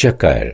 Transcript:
शक्कर